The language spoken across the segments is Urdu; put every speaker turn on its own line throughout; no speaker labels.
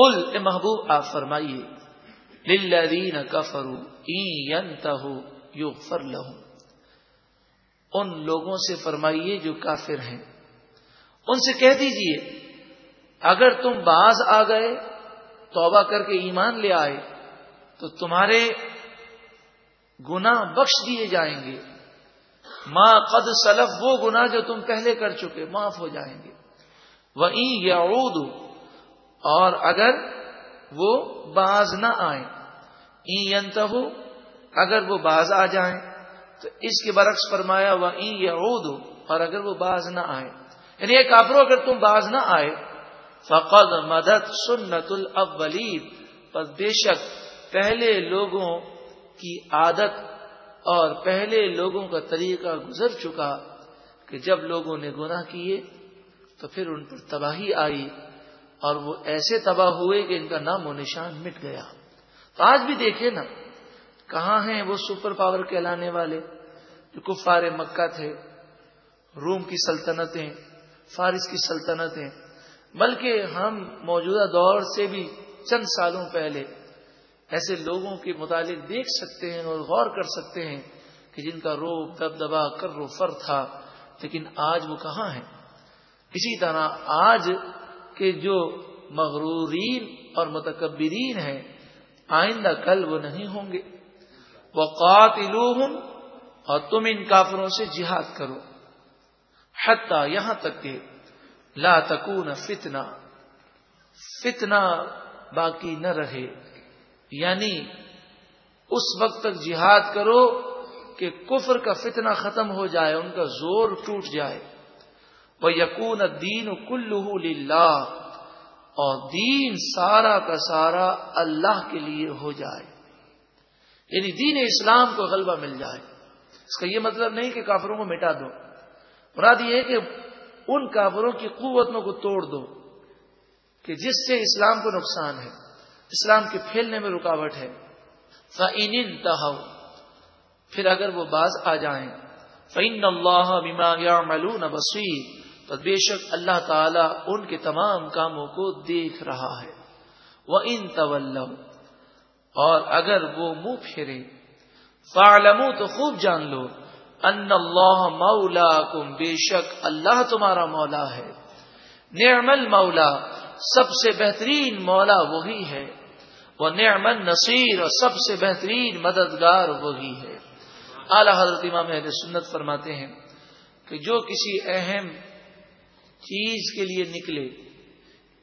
قل اے محبوب، آپ فرمائیے، للذین کفروا این ینتہو یغفر لہم۔ ان لوگوں سے فرمائیے جو کافر ہیں۔ ان سے کہہ دیجیے، اگر تم باز آ گئے، توبہ کر کے ایمان لے آئے، تو تمہارے گنا بخش دیے جائیں گے۔ ماں قد سلف، وہ گنا جو تم پہلے کر چکے، معاف ہو جائیں گے۔ وہ یعود اور اگر وہ باز نہ آئے این اگر وہ باز آ جائیں، تو اس کے برعکس فرمایا وہ یعود اور اگر وہ باز نہ آئے یعنی ایک کافرو اگر تم باز نہ آئے، فقد مدد سنت الاولین پر بے شک پہلے لوگوں کی عادت اور پہلے لوگوں کا طریقہ گزر چکا کہ جب لوگوں نے گناہ کیے، تو پھر ان پر تباہی آئی۔ اور وہ ایسے تباہ ہوئے کہ ان کا نام و نشان مٹ گیا۔ تو آج بھی دیکھیں نا، کہاں ہیں وہ سپر پاور کہلانے والے؟ جو کفار مکہ تھے، روم کی سلطنتیں، فارس کی سلطنتیں۔ بلکہ ہم موجودہ دور سے بھی چند سالوں پہلے ایسے لوگوں کے متعلق دیکھ سکتے ہیں اور غور کر سکتے ہیں کہ جن کا روب دب دبا کر رو فر تھا، لیکن آج وہ کہاں ہیں؟ اسی طرح آج کے جو مغرورین اور متکبرین ہیں، آئندہ کل وہ نہیں ہوں گے۔ وہ قاتل اور تم ان کافروں سے جہاد کرو۔ حتیٰ یہاں تک کہ لا تکون فتنہ فتنہ باقی نہ رہے۔ یعنی اس وقت تک جہاد کرو کہ کفر کا فتنہ ختم ہو جائے، ان کا زور ٹوٹ جائے۔ وہ یقون دین کل اور دین سارا کا سارا اللہ کے لیے ہو جائے۔ یعنی دین اسلام کو غلبہ مل جائے۔ اس کا یہ مطلب نہیں کہ کافروں کو مٹا دو۔ مراد یہ ہے کہ ان کافروں کی قوتوں کو توڑ دو کہ جس سے اسلام کو نقصان ہے۔ اسلام کے پھیلنے میں رکاوٹ ہے۔ فعین تہو پھر اگر وہ باز آ جائیں۔ فعین اللہ بیما ملون بصیر تو بے شک اللہ تعالی ان کے تمام کاموں کو دیکھ رہا ہے۔ وہ ان طول اور اگر وہ منہ پھیرے فعلمو تو خوب جان لو ان اللہ مولا کم بے شک اللہ تمہارا مولا ہے۔ نعم المولا، سب سے بہترین مولا وہی ہے۔ وہ نعمن نصیر اور سب سے بہترین مددگار وہی ہے۔ اعلی حضرت امام اہل سنت فرماتے ہیں کہ جو کسی اہم چیز کے لیے نکلے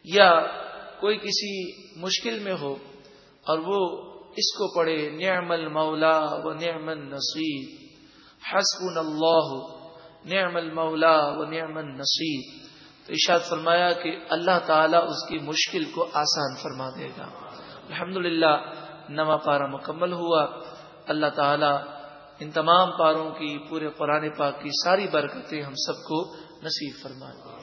یا کوئی کسی مشکل میں ہو اور وہ اس کو پڑھے، نعم المولا و نعم النصیر حسب اللہ، نعم المولا و نعم النصیر۔ تو اشاد فرمایا کہ اللہ تعالیٰ اس کی مشکل کو آسان فرما دے گا۔ الحمد للہ نواں پارا مکمل ہوا۔ اللہ تعالی ان تمام پاروں کی، پورے قرآن پاک کی ساری برکتیں ہم سب کو نصیب فرمائے۔